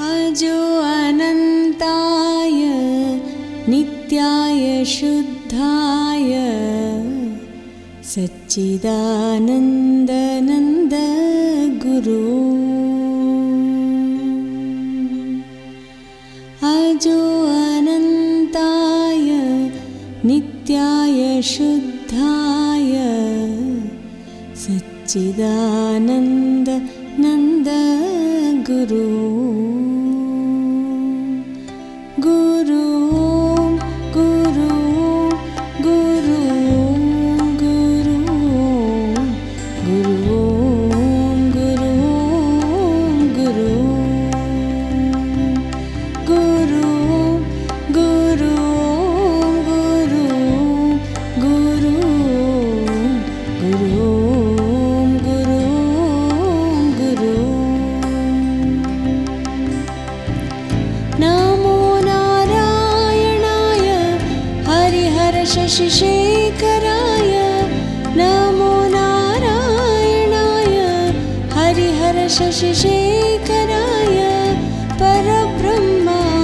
अजो अनन्ताय नित्याय शुद्धाय। सच्चिदानन्दनन्द गुरु। अजो अनन्ताय नित्याय शुद्धाय। सच्चिदानन्द नन्द गुरु नमो नारायणाय हरिहर शशिशेखराय नमो नारायणाय हरिहर शशिशेखराय परब्रह्मानन्द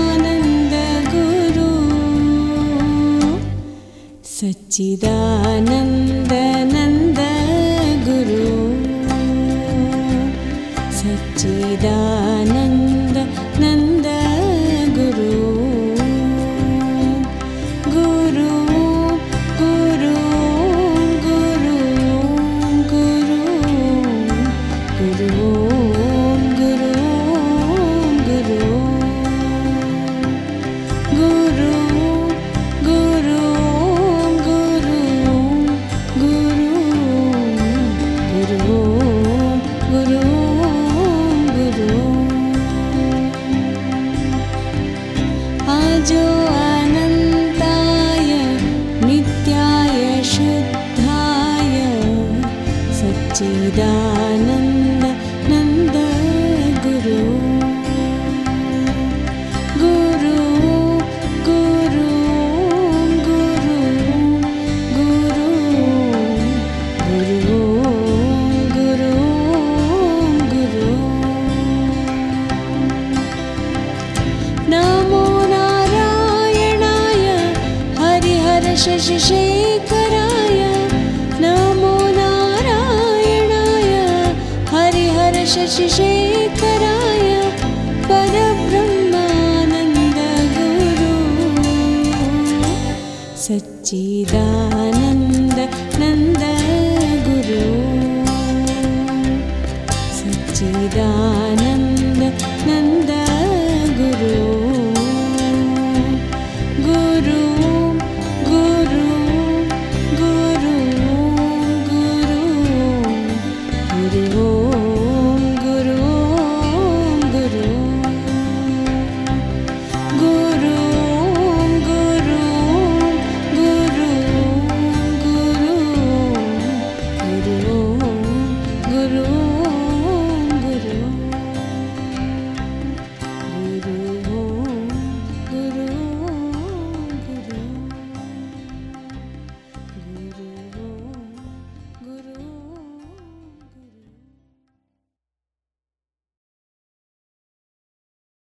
गुरु शशिशेखराय नमो नारायणाय हरिहर शशिशेखराय परब्रह्मानन्द गुरु सच्चिदानन्द नन्द